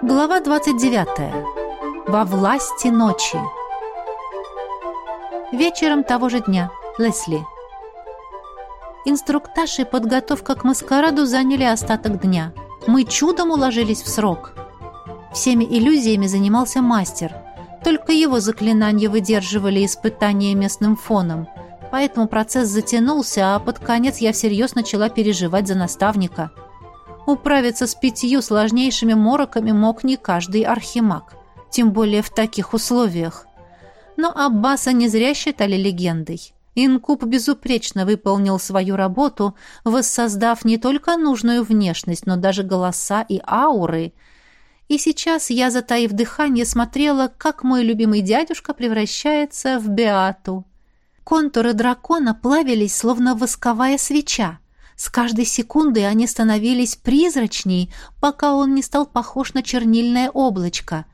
Глава 29. Во власти ночи. Вечером того же дня. Лесли. Инструктаж и подготовка к маскараду заняли остаток дня. Мы чудом уложились в срок. Всеми иллюзиями занимался мастер. Только его заклинания выдерживали испытания местным фоном. Поэтому процесс затянулся, а под конец я всерьез начала переживать за наставника – Управиться с пятью сложнейшими мороками мог не каждый архимаг, тем более в таких условиях. Но Аббаса не зря считали легендой. Инкуб безупречно выполнил свою работу, воссоздав не только нужную внешность, но даже голоса и ауры. И сейчас я, затаив дыхание, смотрела, как мой любимый дядюшка превращается в Беату. Контуры дракона плавились, словно восковая свеча. С каждой секундой они становились призрачней, пока он не стал похож на чернильное облачко.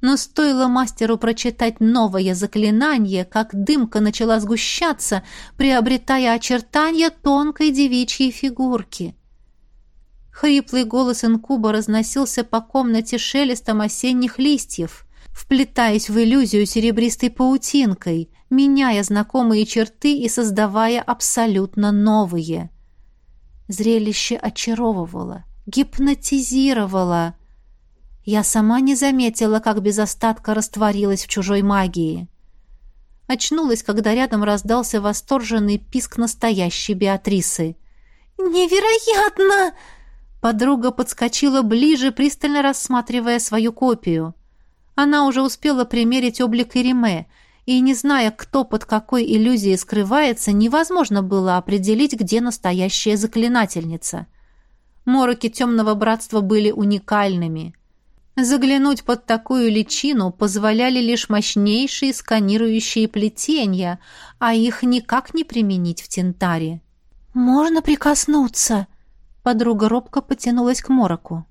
Но стоило мастеру прочитать новое заклинание, как дымка начала сгущаться, приобретая очертания тонкой девичьей фигурки. Хриплый голос инкуба разносился по комнате шелестом осенних листьев, вплетаясь в иллюзию серебристой паутинкой, меняя знакомые черты и создавая абсолютно новые. Зрелище очаровывало, гипнотизировало. Я сама не заметила, как без остатка растворилась в чужой магии. Очнулась, когда рядом раздался восторженный писк настоящей Беатрисы. «Невероятно!» Подруга подскочила ближе, пристально рассматривая свою копию. Она уже успела примерить облик Ириме — и, не зная, кто под какой иллюзией скрывается, невозможно было определить, где настоящая заклинательница. Мороки темного братства были уникальными. Заглянуть под такую личину позволяли лишь мощнейшие сканирующие плетения, а их никак не применить в Тентаре. «Можно прикоснуться?» Подруга робко потянулась к мороку.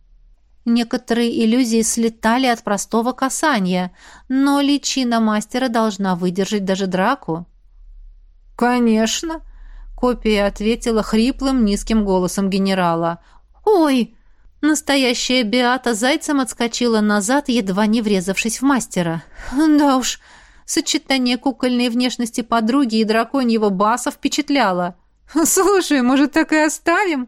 Некоторые иллюзии слетали от простого касания, но личина мастера должна выдержать даже драку. «Конечно!» — копия ответила хриплым низким голосом генерала. «Ой!» Настоящая Беата зайцем отскочила назад, едва не врезавшись в мастера. «Да уж, сочетание кукольной внешности подруги и драконьего баса впечатляло. Слушай, может, так и оставим?»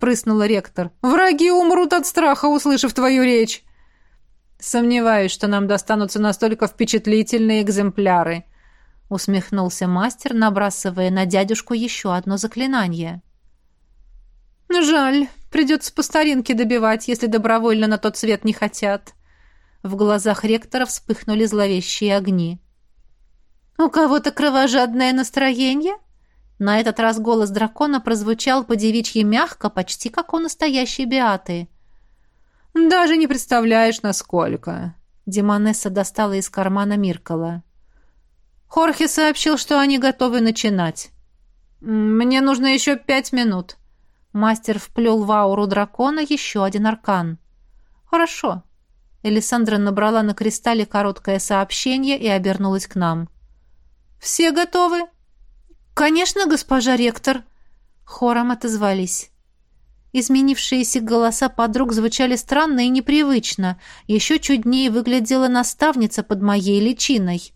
Прыснула ректор. «Враги умрут от страха, услышав твою речь!» «Сомневаюсь, что нам достанутся настолько впечатлительные экземпляры», усмехнулся мастер, набрасывая на дядюшку еще одно заклинание. «Жаль, придется по старинке добивать, если добровольно на тот свет не хотят». В глазах ректора вспыхнули зловещие огни. «У кого-то кровожадное настроение?» На этот раз голос дракона прозвучал по-девичьи мягко, почти как у настоящей Беаты. «Даже не представляешь, насколько!» Демонесса достала из кармана Миркала. «Хорхе сообщил, что они готовы начинать. Мне нужно еще пять минут». Мастер вплел в ауру дракона еще один аркан. «Хорошо». Элисандра набрала на кристалле короткое сообщение и обернулась к нам. «Все готовы?» «Конечно, госпожа ректор!» Хором отозвались. Изменившиеся голоса подруг звучали странно и непривычно. Еще чуднее выглядела наставница под моей личиной.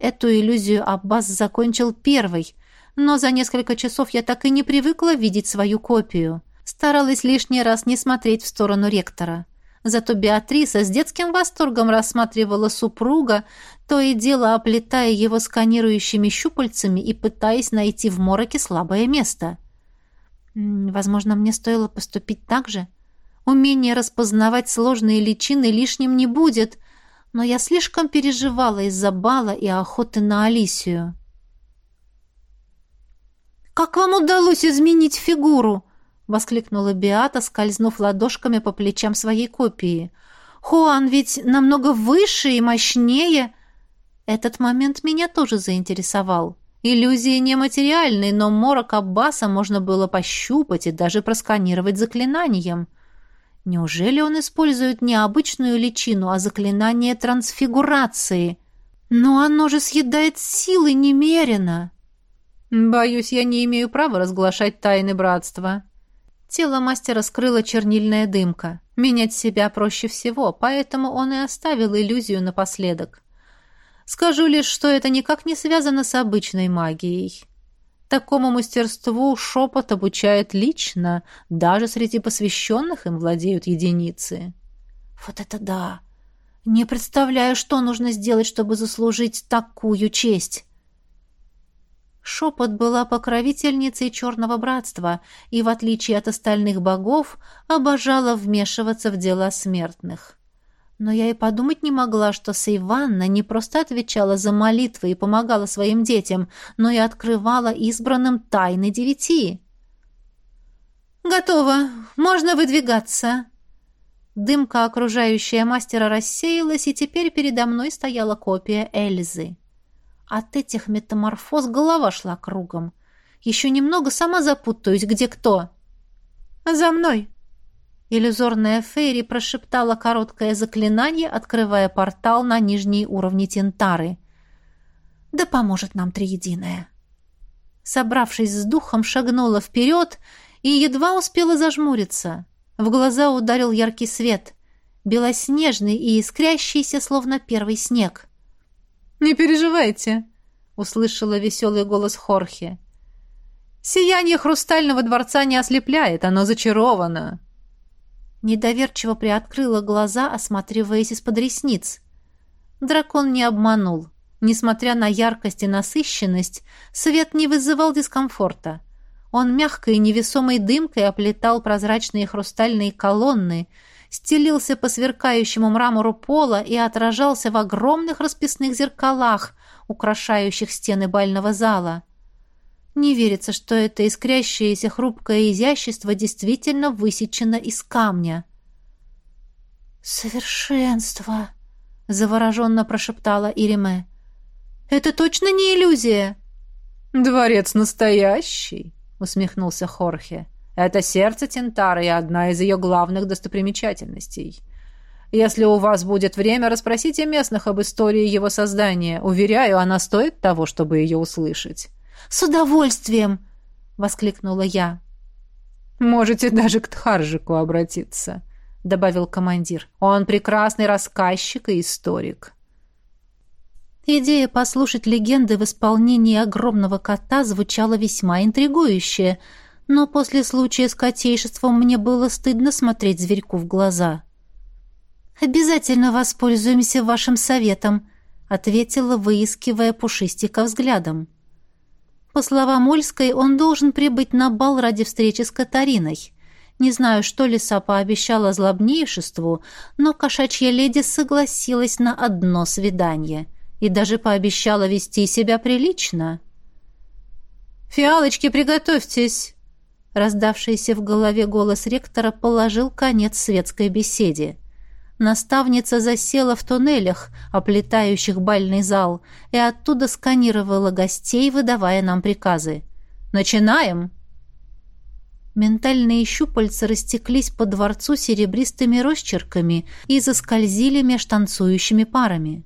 Эту иллюзию Аббас закончил первой, но за несколько часов я так и не привыкла видеть свою копию. Старалась лишний раз не смотреть в сторону ректора. Зато Беатриса с детским восторгом рассматривала супруга, то и дело оплетая его сканирующими щупальцами и пытаясь найти в мороке слабое место. Возможно, мне стоило поступить так же. Умение распознавать сложные личины лишним не будет, но я слишком переживала из-за бала и охоты на Алисию. «Как вам удалось изменить фигуру?» — воскликнула Биата, скользнув ладошками по плечам своей копии. «Хуан ведь намного выше и мощнее!» Этот момент меня тоже заинтересовал. Иллюзии нематериальные, но морок Аббаса можно было пощупать и даже просканировать заклинанием. Неужели он использует не обычную личину, а заклинание трансфигурации? Но оно же съедает силы немерено. Боюсь, я не имею права разглашать тайны братства. Тело мастера скрыла чернильная дымка. Менять себя проще всего, поэтому он и оставил иллюзию напоследок. Скажу лишь, что это никак не связано с обычной магией. Такому мастерству шепот обучает лично, даже среди посвященных им владеют единицы. Вот это да! Не представляю, что нужно сделать, чтобы заслужить такую честь. Шепот была покровительницей Черного Братства и, в отличие от остальных богов, обожала вмешиваться в дела смертных. Но я и подумать не могла, что Сейванна не просто отвечала за молитвы и помогала своим детям, но и открывала избранным тайны девяти. «Готово. Можно выдвигаться». Дымка, окружающая мастера, рассеялась, и теперь передо мной стояла копия Эльзы. От этих метаморфоз голова шла кругом. Еще немного сама запутаюсь, где кто. «За мной!» Иллюзорная Фейри прошептала короткое заклинание, открывая портал на нижние уровни Тентары. «Да поможет нам Триединое!» Собравшись с духом, шагнула вперед и едва успела зажмуриться. В глаза ударил яркий свет, белоснежный и искрящийся, словно первый снег. «Не переживайте», — услышала веселый голос Хорхе. «Сияние хрустального дворца не ослепляет, оно зачаровано». Недоверчиво приоткрыла глаза, осматриваясь из-под ресниц. Дракон не обманул. Несмотря на яркость и насыщенность, свет не вызывал дискомфорта. Он мягкой и невесомой дымкой оплетал прозрачные хрустальные колонны, стелился по сверкающему мрамору пола и отражался в огромных расписных зеркалах, украшающих стены бального зала. Не верится, что это искрящееся хрупкое изящество действительно высечено из камня. «Совершенство!» — завороженно прошептала Ириме. «Это точно не иллюзия?» «Дворец настоящий!» — усмехнулся Хорхе. Это сердце Тентары и одна из ее главных достопримечательностей. Если у вас будет время, расспросите местных об истории его создания. Уверяю, она стоит того, чтобы ее услышать». «С удовольствием!» — воскликнула я. «Можете даже к Тхаржику обратиться», — добавил командир. «Он прекрасный рассказчик и историк». Идея послушать легенды в исполнении огромного кота звучала весьма интригующе — но после случая с котейшеством мне было стыдно смотреть зверьку в глаза. «Обязательно воспользуемся вашим советом», — ответила, выискивая пушистика взглядом. По словам Ольской, он должен прибыть на бал ради встречи с Катариной. Не знаю, что лиса пообещала злобнейшеству, но кошачья леди согласилась на одно свидание и даже пообещала вести себя прилично. «Фиалочки, приготовьтесь!» Раздавшийся в голове голос ректора положил конец светской беседе. Наставница засела в туннелях, оплетающих бальный зал, и оттуда сканировала гостей, выдавая нам приказы. «Начинаем!» Ментальные щупальца растеклись по дворцу серебристыми росчерками и заскользили меж танцующими парами.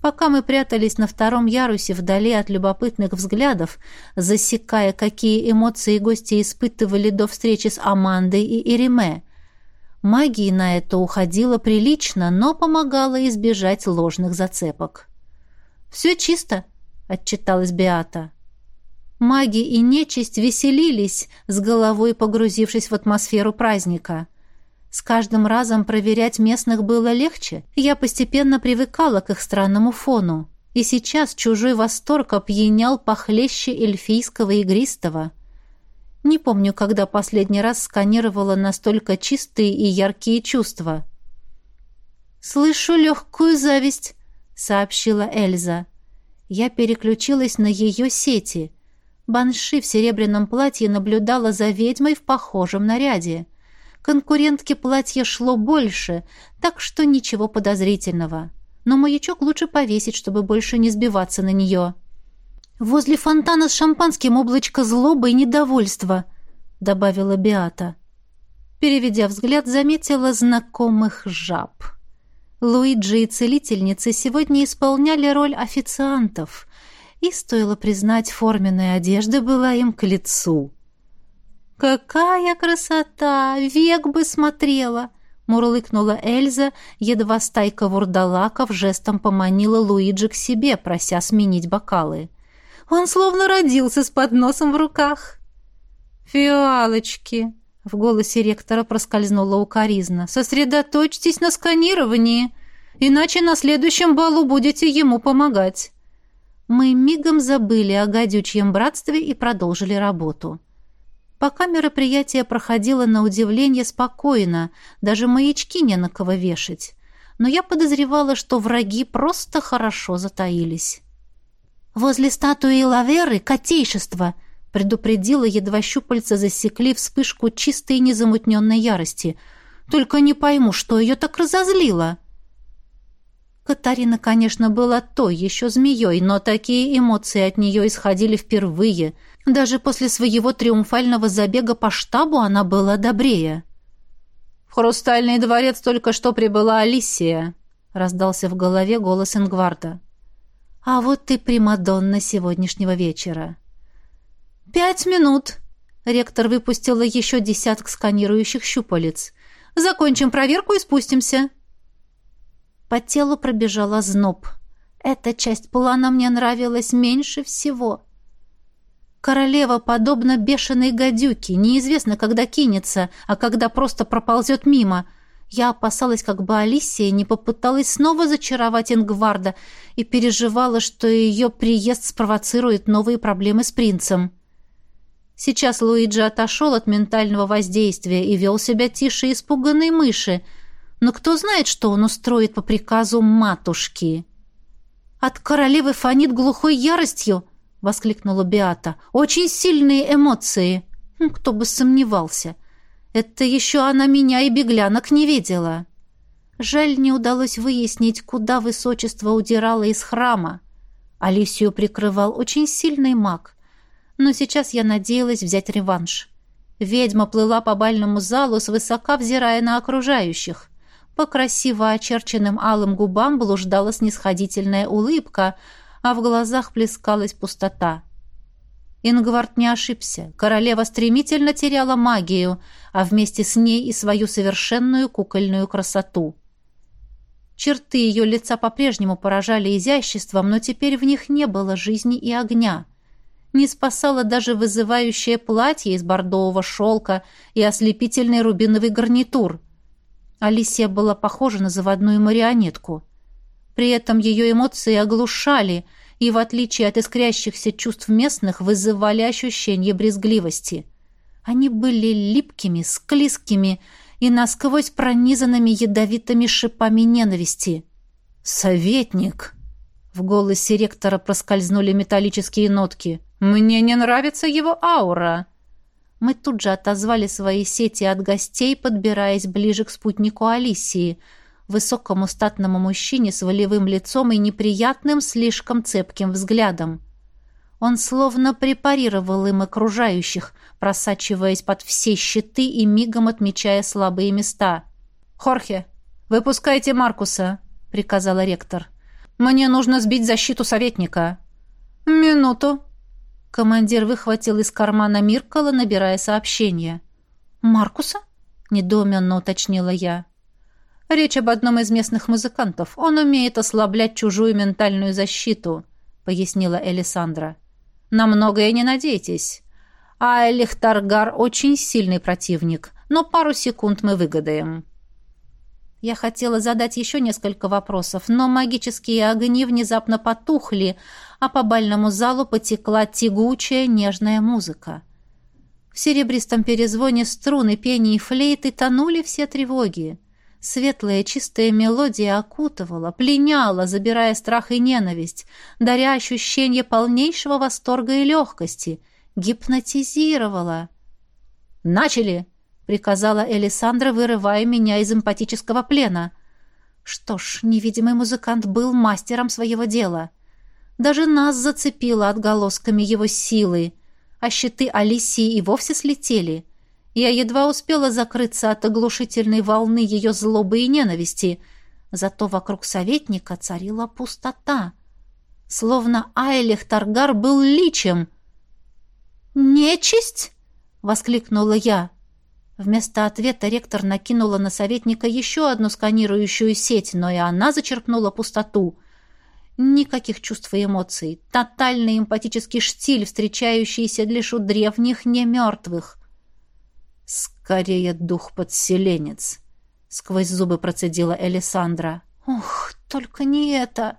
Пока мы прятались на втором ярусе вдали от любопытных взглядов, засекая, какие эмоции гости испытывали до встречи с Амандой и Ириме, магии на это уходила прилично, но помогала избежать ложных зацепок. «Все чисто», — отчиталась Беата. Маги и нечисть веселились, с головой погрузившись в атмосферу праздника — с каждым разом проверять местных было легче, я постепенно привыкала к их странному фону. И сейчас чужой восторг опьянял похлеще эльфийского игристого. Не помню, когда последний раз сканировала настолько чистые и яркие чувства. «Слышу легкую зависть», — сообщила Эльза. Я переключилась на ее сети. Банши в серебряном платье наблюдала за ведьмой в похожем наряде — Конкурентке платье шло больше, так что ничего подозрительного. Но маячок лучше повесить, чтобы больше не сбиваться на нее. «Возле фонтана с шампанским облачко злобы и недовольства», — добавила Биата. Переведя взгляд, заметила знакомых жаб. Луиджи и целительницы сегодня исполняли роль официантов, и, стоило признать, форменная одежда была им к лицу. «Какая красота! Век бы смотрела!» мурлыкнула Эльза, едва стайка вурдалаков жестом поманила Луиджи к себе, прося сменить бокалы. «Он словно родился с подносом в руках». «Фиалочки!» — в голосе ректора проскользнула укоризна. «Сосредоточьтесь на сканировании, иначе на следующем балу будете ему помогать». Мы мигом забыли о гадючьем братстве и продолжили работу. Пока мероприятие проходило на удивление спокойно, даже маячки не на кого вешать. Но я подозревала, что враги просто хорошо затаились. «Возле статуи Лаверы котейшество!» предупредила, едва щупальца засекли вспышку чистой незамутненной ярости. «Только не пойму, что ее так разозлило!» Катарина, конечно, была той еще змеей, но такие эмоции от нее исходили впервые — даже после своего триумфального забега по штабу она была добрее. «В Хрустальный дворец только что прибыла Алисия», — раздался в голове голос Ингварда. «А вот ты Примадонна сегодняшнего вечера». «Пять минут!» Ректор выпустила еще десяток сканирующих щупалец. «Закончим проверку и спустимся». По телу пробежала зноб. Эта часть плана мне нравилась меньше всего. Королева подобна бешеной гадюке, неизвестно, когда кинется, а когда просто проползет мимо. Я опасалась, как бы Алисия не попыталась снова зачаровать Ингварда и переживала, что ее приезд спровоцирует новые проблемы с принцем. Сейчас Луиджи отошел от ментального воздействия и вел себя тише испуганной мыши, но кто знает, что он устроит по приказу матушки. От королевы фонит глухой яростью, — воскликнула Биата. «Очень сильные эмоции!» хм, «Кто бы сомневался! Это еще она меня и беглянок не видела!» Жаль, не удалось выяснить, куда высочество удирало из храма. Алисию прикрывал очень сильный маг. Но сейчас я надеялась взять реванш. Ведьма плыла по бальному залу, свысока взирая на окружающих. По красиво очерченным алым губам блуждала снисходительная улыбка — а в глазах плескалась пустота. Ингвард не ошибся. Королева стремительно теряла магию, а вместе с ней и свою совершенную кукольную красоту. Черты ее лица по-прежнему поражали изяществом, но теперь в них не было жизни и огня. Не спасало даже вызывающее платье из бордового шелка и ослепительный рубиновый гарнитур. Алисия была похожа на заводную марионетку. При этом ее эмоции оглушали и, в отличие от искрящихся чувств местных, вызывали ощущение брезгливости. Они были липкими, склизкими и насквозь пронизанными ядовитыми шипами ненависти. «Советник!» В голосе ректора проскользнули металлические нотки. «Мне не нравится его аура!» Мы тут же отозвали свои сети от гостей, подбираясь ближе к спутнику Алисии — высокому статному мужчине с волевым лицом и неприятным, слишком цепким взглядом. Он словно препарировал им окружающих, просачиваясь под все щиты и мигом отмечая слабые места. «Хорхе, выпускайте Маркуса», — приказала ректор. «Мне нужно сбить защиту советника». «Минуту». Командир выхватил из кармана Миркала, набирая сообщение. «Маркуса?» — недоуменно уточнила я. Речь об одном из местных музыкантов. Он умеет ослаблять чужую ментальную защиту», — пояснила Элисандра. «На многое не надейтесь. А Элихтаргар очень сильный противник, но пару секунд мы выгадаем». Я хотела задать еще несколько вопросов, но магические огни внезапно потухли, а по бальному залу потекла тягучая нежная музыка. В серебристом перезвоне струны, пения и флейты тонули все тревоги. Светлая чистая мелодия окутывала, пленяла, забирая страх и ненависть, даря ощущение полнейшего восторга и легкости, гипнотизировала. «Начали!» — приказала Элисандра, вырывая меня из эмпатического плена. Что ж, невидимый музыкант был мастером своего дела. Даже нас зацепило отголосками его силы, а щиты Алисии и вовсе слетели — я едва успела закрыться от оглушительной волны ее злобы и ненависти, зато вокруг советника царила пустота. Словно Айлих Таргар был личем. «Нечисть?» — воскликнула я. Вместо ответа ректор накинула на советника еще одну сканирующую сеть, но и она зачерпнула пустоту. Никаких чувств и эмоций. Тотальный эмпатический штиль, встречающийся лишь у древних немертвых. «Скорее дух-подселенец», — сквозь зубы процедила Элисандра. «Ух, только не это!»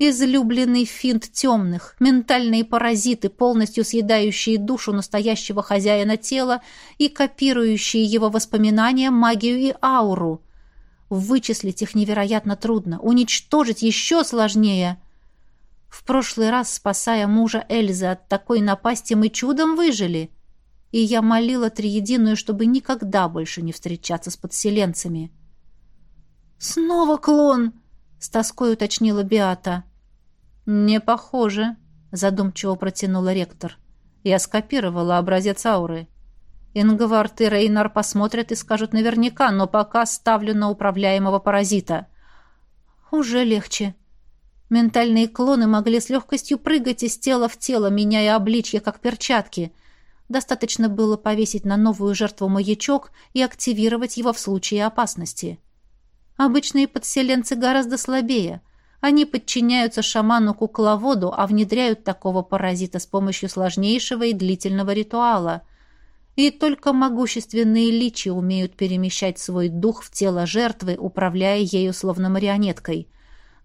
Излюбленный финт темных, ментальные паразиты, полностью съедающие душу настоящего хозяина тела и копирующие его воспоминания, магию и ауру. Вычислить их невероятно трудно, уничтожить еще сложнее. В прошлый раз, спасая мужа Эльзы от такой напасти, мы чудом выжили. И я молила Триединую, чтобы никогда больше не встречаться с подселенцами. «Снова клон!» — с тоской уточнила Биата. «Не похоже», — задумчиво протянула ректор. «Я скопировала образец ауры. Ингвард и Рейнар посмотрят и скажут наверняка, но пока ставлю на управляемого паразита». «Уже легче», Ментальные клоны могли с легкостью прыгать из тела в тело, меняя обличье, как перчатки. Достаточно было повесить на новую жертву маячок и активировать его в случае опасности. Обычные подселенцы гораздо слабее. Они подчиняются шаману-кукловоду, а внедряют такого паразита с помощью сложнейшего и длительного ритуала. И только могущественные личи умеют перемещать свой дух в тело жертвы, управляя ею словно марионеткой.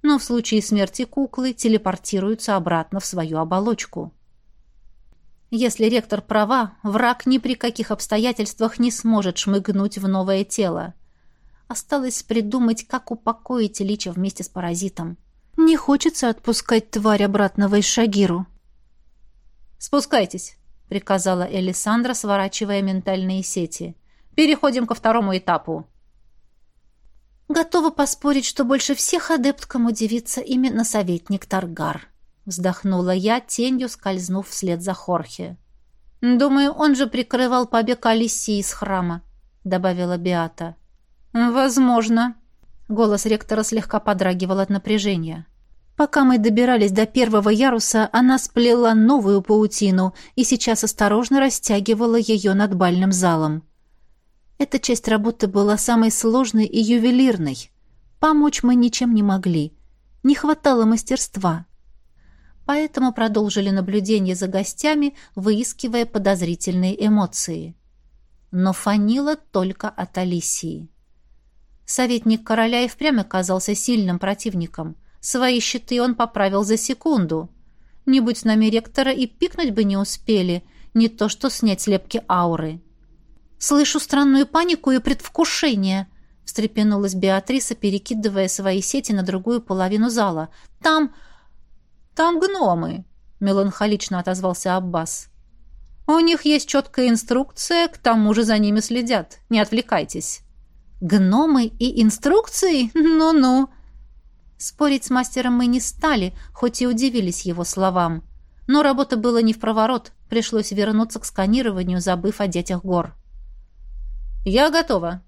Но в случае смерти куклы телепортируются обратно в свою оболочку. Если ректор права, враг ни при каких обстоятельствах не сможет шмыгнуть в новое тело. Осталось придумать, как упокоить Лича вместе с паразитом. Не хочется отпускать тварь обратно в Ишагиру. «Спускайтесь», — приказала Элисандра, сворачивая ментальные сети. «Переходим ко второму этапу». «Готова поспорить, что больше всех адепткам удивится именно советник Таргар», — вздохнула я, тенью скользнув вслед за Хорхе. «Думаю, он же прикрывал побег Алисии из храма», — добавила Биата. «Возможно», Голос ректора слегка подрагивал от напряжения. Пока мы добирались до первого яруса, она сплела новую паутину и сейчас осторожно растягивала ее над бальным залом. Эта часть работы была самой сложной и ювелирной. Помочь мы ничем не могли. Не хватало мастерства. Поэтому продолжили наблюдение за гостями, выискивая подозрительные эмоции. Но фанило только от Алисии. Советник короля и впрямь оказался сильным противником. Свои щиты он поправил за секунду. Не будь с нами ректора, и пикнуть бы не успели, не то что снять слепки ауры. «Слышу странную панику и предвкушение», — встрепенулась Беатриса, перекидывая свои сети на другую половину зала. «Там... там гномы», — меланхолично отозвался Аббас. «У них есть четкая инструкция, к тому же за ними следят. Не отвлекайтесь». Гномы и инструкции? Ну-ну. Спорить с мастером мы не стали, хоть и удивились его словам. Но работа была не в проворот, пришлось вернуться к сканированию, забыв о детях гор. «Я готова!»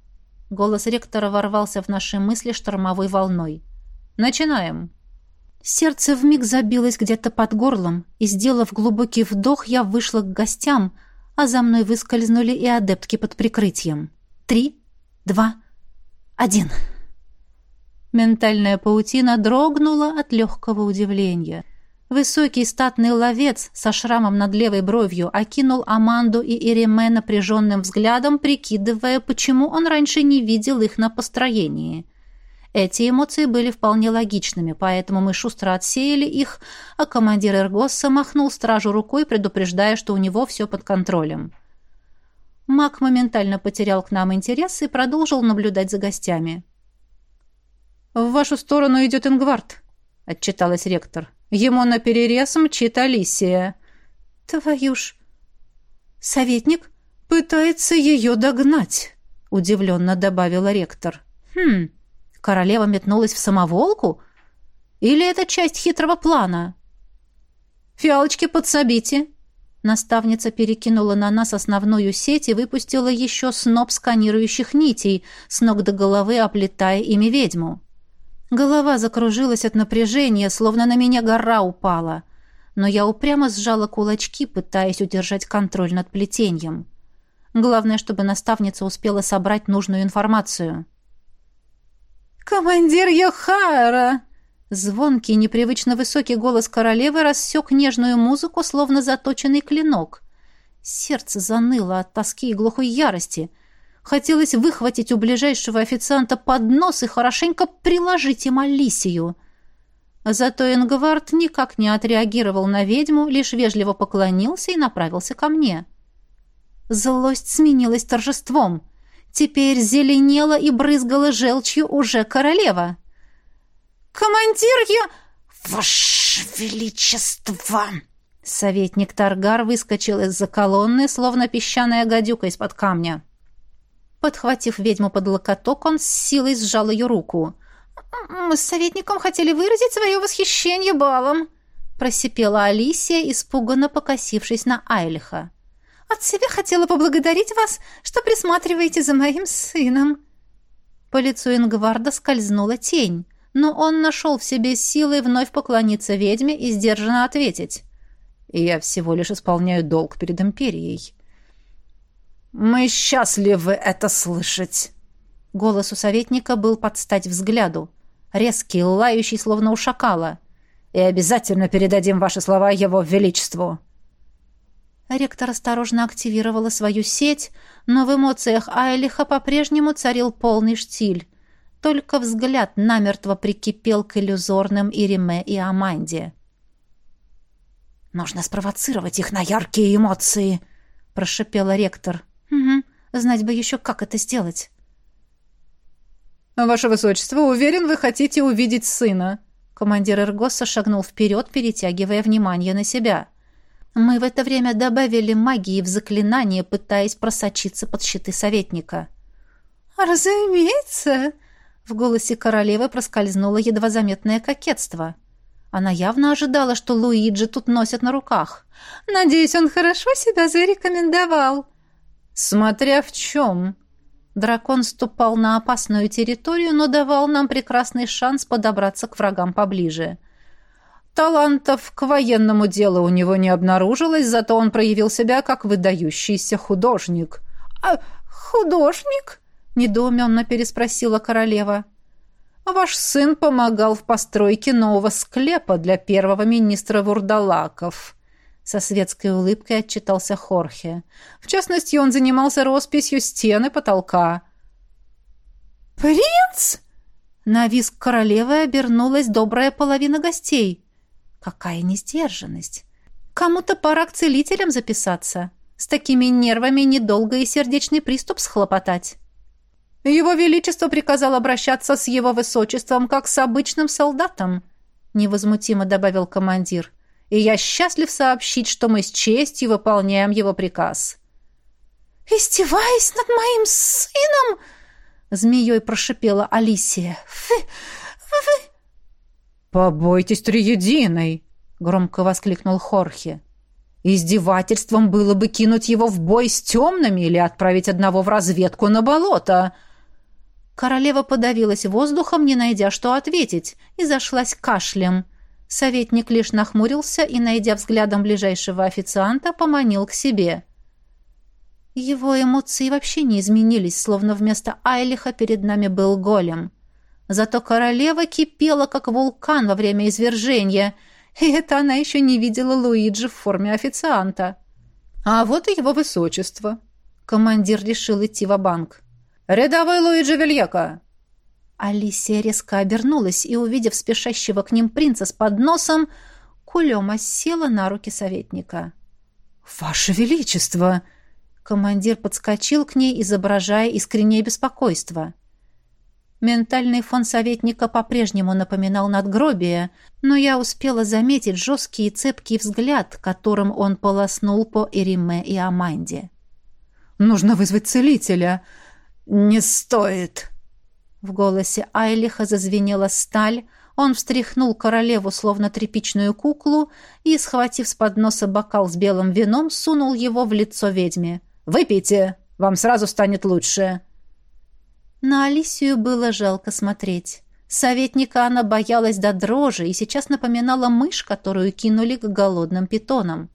Голос ректора ворвался в наши мысли штормовой волной. «Начинаем!» Сердце вмиг забилось где-то под горлом, и, сделав глубокий вдох, я вышла к гостям, а за мной выскользнули и адептки под прикрытием. «Три, два, один. Ментальная паутина дрогнула от легкого удивления. Высокий статный ловец со шрамом над левой бровью окинул Аманду и Иреме напряженным взглядом, прикидывая, почему он раньше не видел их на построении. Эти эмоции были вполне логичными, поэтому мы шустро отсеяли их, а командир Эргосса махнул стражу рукой, предупреждая, что у него все под контролем. Маг моментально потерял к нам интерес и продолжил наблюдать за гостями. «В вашу сторону идет Ингвард», — отчиталась ректор. «Ему на перерез мчит Алисия». «Твою ж...» «Советник пытается ее догнать», — удивленно добавила ректор. «Хм, королева метнулась в самоволку? Или это часть хитрого плана?» «Фиалочки подсобите», Наставница перекинула на нас основную сеть и выпустила еще сноп сканирующих нитей, с ног до головы оплетая ими ведьму. Голова закружилась от напряжения, словно на меня гора упала. Но я упрямо сжала кулачки, пытаясь удержать контроль над плетением. Главное, чтобы наставница успела собрать нужную информацию. «Командир Йохара!» Звонкий, непривычно высокий голос королевы рассек нежную музыку, словно заточенный клинок. Сердце заныло от тоски и глухой ярости. Хотелось выхватить у ближайшего официанта поднос и хорошенько приложить им Алисию. Зато Ингвард никак не отреагировал на ведьму, лишь вежливо поклонился и направился ко мне. Злость сменилась торжеством. Теперь зеленела и брызгала желчью уже королева. «Командир я...» «Ваше Величество!» Советник Таргар выскочил из-за колонны, словно песчаная гадюка из-под камня. Подхватив ведьму под локоток, он с силой сжал ее руку. «Мы с советником хотели выразить свое восхищение балом», просипела Алисия, испуганно покосившись на Айлиха. «От себя хотела поблагодарить вас, что присматриваете за моим сыном». По лицу Ингварда скользнула тень, но он нашел в себе силы вновь поклониться ведьме и сдержанно ответить я всего лишь исполняю долг перед империей. Мы счастливы это слышать. Голос у советника был под стать взгляду, резкий, лающий, словно у шакала. И обязательно передадим ваши слова его величеству. Ректор осторожно активировала свою сеть, но в эмоциях Айлиха по-прежнему царил полный штиль. Только взгляд намертво прикипел к иллюзорным Ириме и Аманде. «Нужно спровоцировать их на яркие эмоции», — прошипела ректор. «Угу. Знать бы еще, как это сделать». «Ваше Высочество, уверен, вы хотите увидеть сына». Командир Эргоса шагнул вперед, перетягивая внимание на себя. Мы в это время добавили магии в заклинание, пытаясь просочиться под щиты советника. «Разумеется!» В голосе королевы проскользнуло едва заметное кокетство. Она явно ожидала, что Луиджи тут носят на руках. «Надеюсь, он хорошо себя зарекомендовал». «Смотря в чем». Дракон ступал на опасную территорию, но давал нам прекрасный шанс подобраться к врагам поближе. Талантов к военному делу у него не обнаружилось, зато он проявил себя как выдающийся художник. «А художник?» — недоуменно переспросила королева. Ваш сын помогал в постройке нового склепа для первого министра Вурдалаков. Со светской улыбкой отчитался Хорхе. В частности, он занимался росписью стены потолка. «Принц?» На виск королевы обернулась добрая половина гостей. Какая несдержанность! Кому-то пора к целителям записаться. С такими нервами недолго и сердечный приступ схлопотать. Его Величество приказал обращаться с его высочеством, как с обычным солдатом», — невозмутимо добавил командир. «И я счастлив сообщить, что мы с честью выполняем его приказ». «Издеваясь над моим сыном?» — змеей прошипела Алисия. «Вы... вы...» «Побойтесь триединой!» — громко воскликнул Хорхе. «Издевательством было бы кинуть его в бой с темными или отправить одного в разведку на болото!» Королева подавилась воздухом, не найдя, что ответить, и зашлась кашлем. Советник лишь нахмурился и, найдя взглядом ближайшего официанта, поманил к себе. Его эмоции вообще не изменились, словно вместо Айлиха перед нами был голем. Зато королева кипела, как вулкан во время извержения, и это она еще не видела Луиджи в форме официанта. А вот и его высочество. Командир решил идти в банк «Рядовой Луиджи Вильяка!» Алисия резко обернулась и, увидев спешащего к ним принца с подносом, кулем осела на руки советника. «Ваше Величество!» Командир подскочил к ней, изображая искреннее беспокойство. Ментальный фон советника по-прежнему напоминал надгробие, но я успела заметить жесткий и цепкий взгляд, которым он полоснул по Эриме и Аманде. «Нужно вызвать целителя!» «Не стоит!» В голосе Айлиха зазвенела сталь, он встряхнул королеву, словно тряпичную куклу, и, схватив с подноса бокал с белым вином, сунул его в лицо ведьме. «Выпейте! Вам сразу станет лучше!» На Алисию было жалко смотреть. Советника она боялась до дрожи и сейчас напоминала мышь, которую кинули к голодным питонам.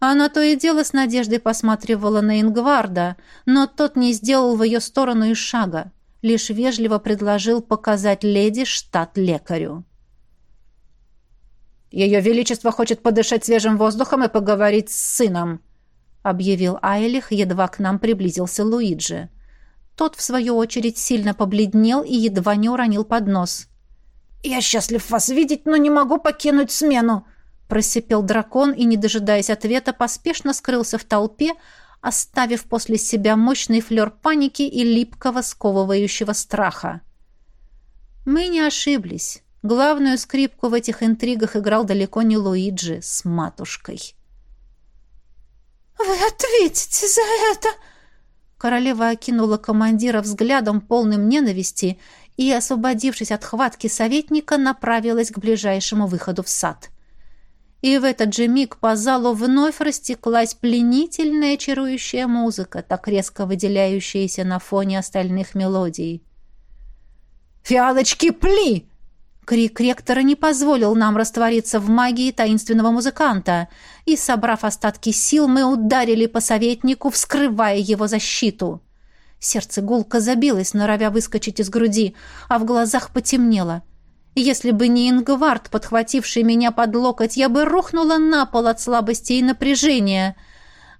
Она то и дело с надеждой посматривала на Ингварда, но тот не сделал в ее сторону и шага, лишь вежливо предложил показать леди штат лекарю. «Ее Величество хочет подышать свежим воздухом и поговорить с сыном», объявил Айлих, едва к нам приблизился Луиджи. Тот, в свою очередь, сильно побледнел и едва не уронил поднос. «Я счастлив вас видеть, но не могу покинуть смену», просипел дракон и, не дожидаясь ответа, поспешно скрылся в толпе, оставив после себя мощный флер паники и липкого сковывающего страха. Мы не ошиблись. Главную скрипку в этих интригах играл далеко не Луиджи с матушкой. «Вы ответите за это!» Королева окинула командира взглядом, полным ненависти, и, освободившись от хватки советника, направилась к ближайшему выходу в сад. И в этот же миг по залу вновь растеклась пленительная чарующая музыка, так резко выделяющаяся на фоне остальных мелодий. «Фиалочки, пли!» Крик ректора не позволил нам раствориться в магии таинственного музыканта, и, собрав остатки сил, мы ударили по советнику, вскрывая его защиту. Сердце гулко забилось, норовя выскочить из груди, а в глазах потемнело. Если бы не Ингвард, подхвативший меня под локоть, я бы рухнула на пол от слабости и напряжения.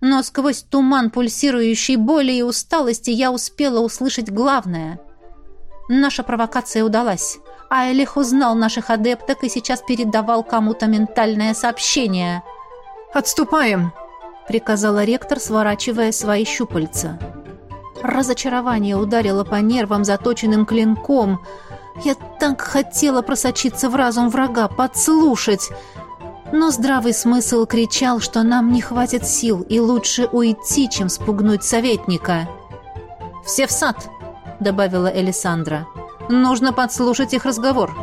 Но сквозь туман пульсирующей боли и усталости я успела услышать главное. Наша провокация удалась. Айлих узнал наших адепток и сейчас передавал кому-то ментальное сообщение. «Отступаем!» — приказала ректор, сворачивая свои щупальца. Разочарование ударило по нервам заточенным клинком. Я так хотела просочиться в разум врага, подслушать. Но здравый смысл кричал, что нам не хватит сил, и лучше уйти, чем спугнуть советника. «Все в сад!» — добавила Элисандра. Нужно подслушать их разговор.